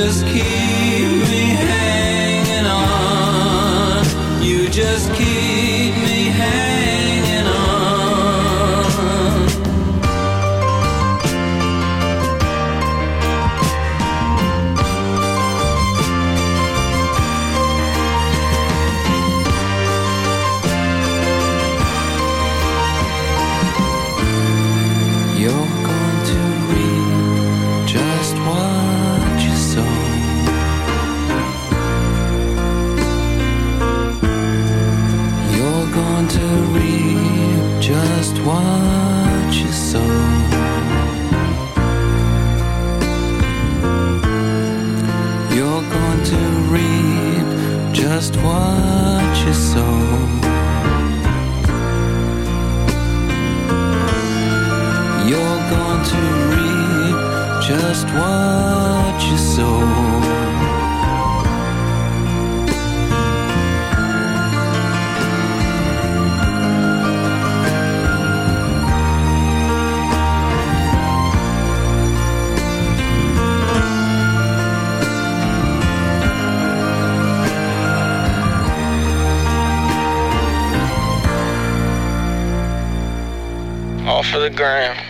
Just keep just what you sow. All for the gram.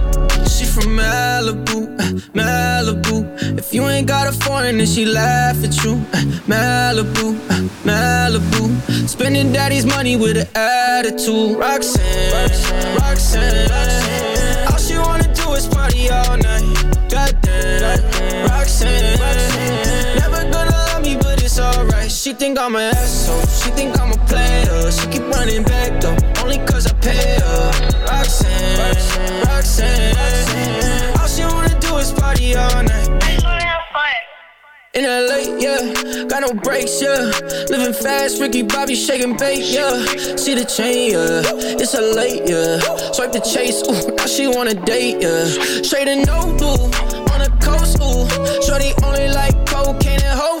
From Malibu, uh, Malibu. If you ain't got a foreign and she laugh at you. Uh, Malibu, uh, Malibu. Spending daddy's money with an attitude. Roxanne, Roxanne, Roxanne. All she wanna do is party all night. Goddamn, Roxanne. She think I'm an asshole. She think I'm a player. She keep running back though, only cause I pay her. Roxanne, Roxanne, Roxanne. All she wanna do is party all night. In LA, yeah, got no brakes, yeah. Living fast, Ricky Bobby shaking bait, yeah. See the chain, yeah. It's a late, yeah. Swipe the chase, ooh, now she wanna date, yeah. Straight and no blue, on the coast, ooh. Shorty only like cocaine and Whole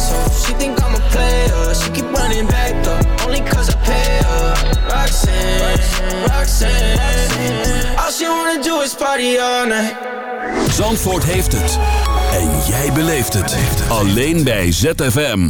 Roxanne. All she wanna do is party all night. Zandvoort heeft het. En jij beleeft het. Alleen bij ZFM.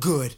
good.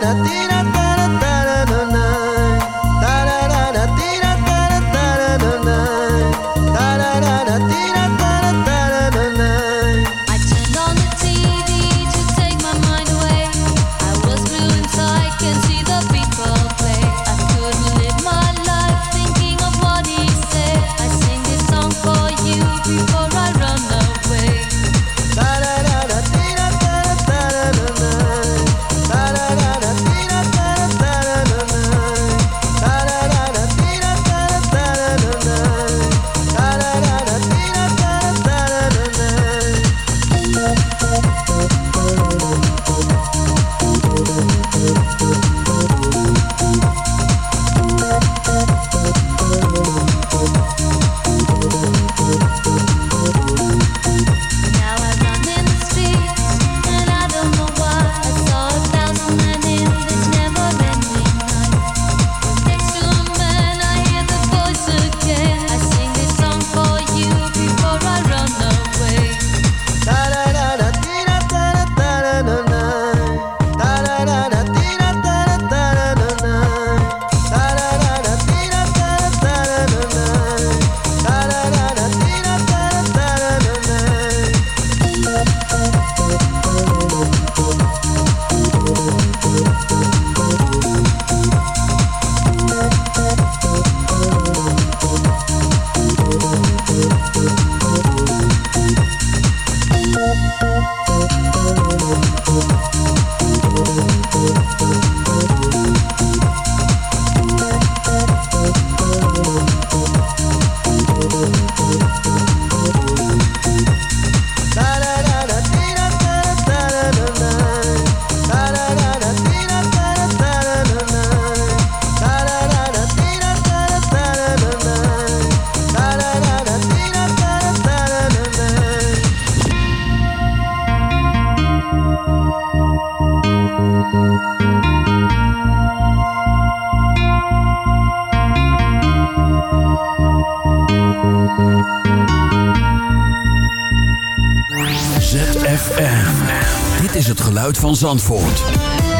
van Zandvoort.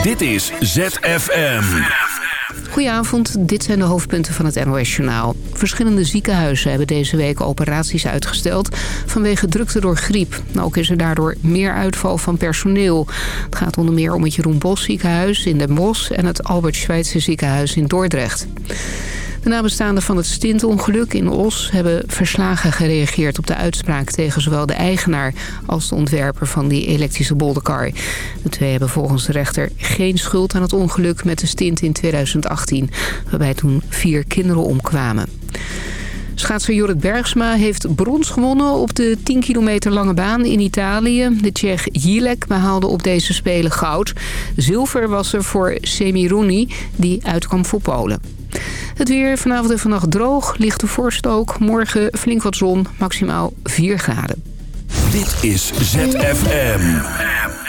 Dit is ZFM. Goedenavond, dit zijn de hoofdpunten van het NOS-journaal. Verschillende ziekenhuizen hebben deze week operaties uitgesteld vanwege drukte door griep. Ook is er daardoor meer uitval van personeel. Het gaat onder meer om het Jeroen Bos ziekenhuis in Den Bosch en het Albert Schweitzer ziekenhuis in Dordrecht. De nabestaanden van het stintongeluk in Os hebben verslagen gereageerd op de uitspraak tegen zowel de eigenaar als de ontwerper van die elektrische bolderkar. De twee hebben volgens de rechter geen schuld aan het ongeluk met de stint in 2018, waarbij toen vier kinderen omkwamen. Schaatser Jorrit Bergsma heeft brons gewonnen op de 10 kilometer lange baan in Italië. De Tsjech Jilek behaalde op deze Spelen goud. Zilver was er voor Semiruni, die uitkwam voor Polen. Het weer vanavond en vannacht droog, lichte vorst ook. Morgen flink wat zon, maximaal 4 graden. Dit is ZFM.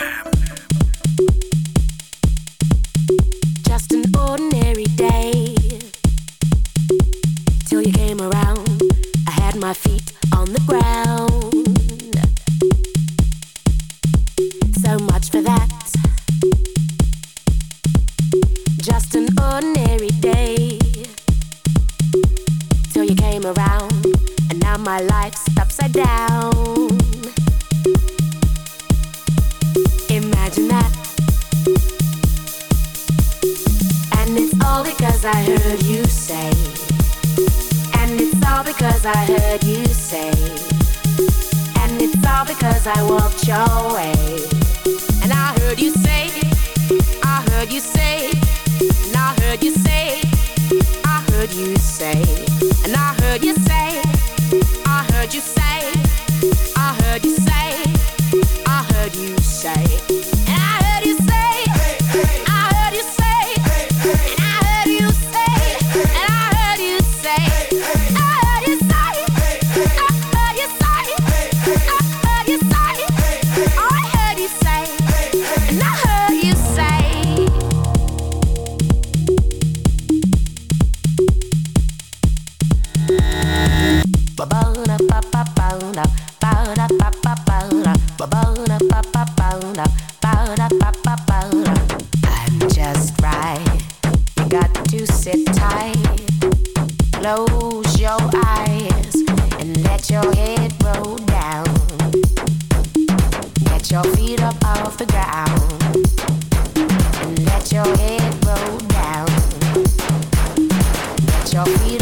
Feet up off the ground and let your head roll down. Get your feet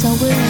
so we're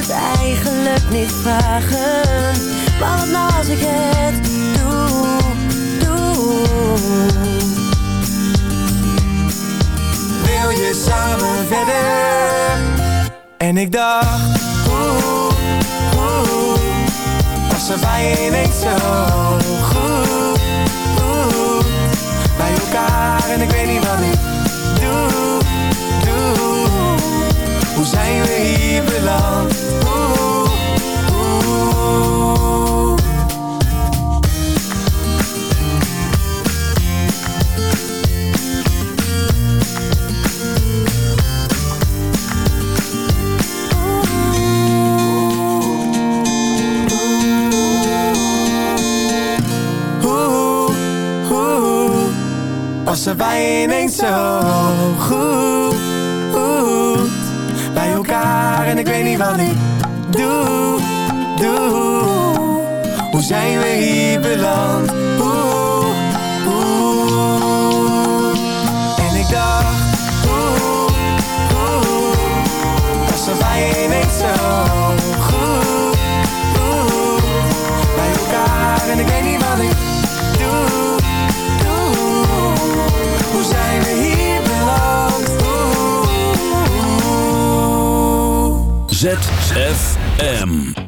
het eigenlijk niet vragen. Maar wat nou als ik het doe, doe. Wil je samen verder? En ik dacht Oeh, oeh Was er bij ineens zo goed oeh, Bij elkaar en ik weet niet wat ik Hoe zijn we hier beland ZFM.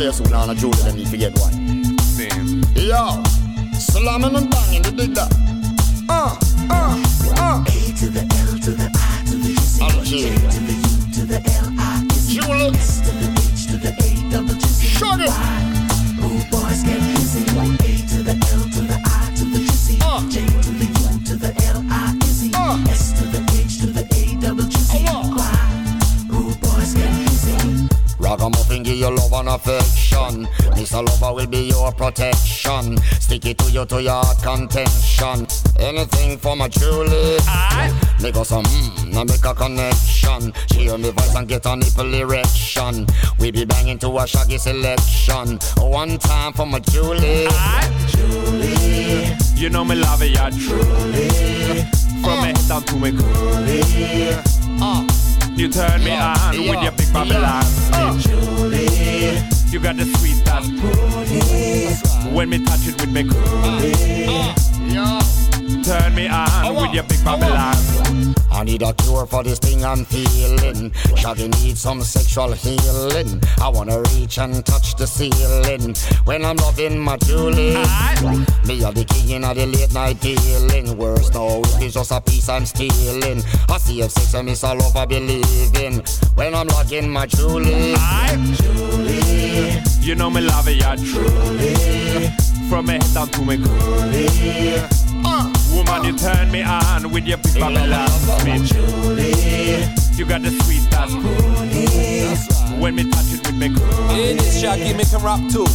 Anybody else who not a Julie, they need to get one. Yo, slamming and Stick it to you to your contention. Anything for my Julie. Make us some mmm, now make a connection. She hear me voice and get a nipple erection. We be banging to a shaggy selection. One time for my Julie. Julie. You know me love it, yeah, truly. From me head down to me coolie. Uh. You turn me Yeah, on yeah, with your big Babylon yeah. spit. Julie. You got the sweet touch. When me touch it with me coolie. Turn me on with your big Babylon. I need a cure for this thing I'm feeling. Shaggy needs some sexual healing. I wanna reach and touch the ceiling when I'm loving my Julie. Me are the king of the late night dealing. Worse no, it's just a piece I'm stealing. I see if sex and miss all over believing when I'm loving my Julie. Julie. You know me love it, yeah, truly. From me head down to me coolie. Uh, woman, you turn me on with your big Babylon spit. You got the sweet touch. When me touch it with me coolie. Hey, this Shaggy make him rap too.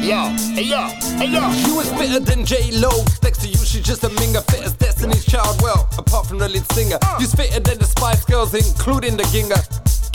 Yo, hey yo, hey yo. You was fitter than J Lo. Next to you, she's just a minger. Fit as Destiny's Child. Well, apart from the lead singer, uh. you's fitter than the Spice Girls, including the Ginger.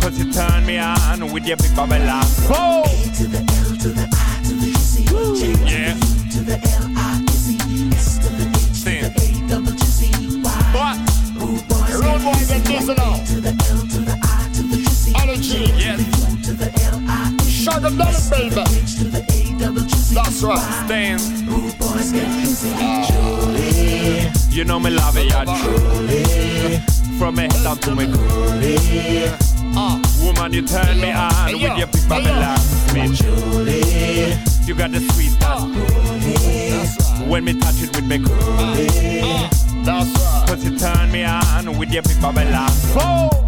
Cause you turn me on with your big Babylon. Whoa! to the L to the I to the C J Yeah. to the E S to the H to the A double G C Y. What? Boys now. to the L to the I to the G. Yes. to the L I E Shut them down, to the A double That's right. Stand. Julie. You know me love it, yeah, truly. From me head down to me coolie. Woman, you turn me on with your big Babylon spit. You got the sweet touch. When me touch it with me coolie. That's right. Cause you turn me on with your big Babylon. Whoa!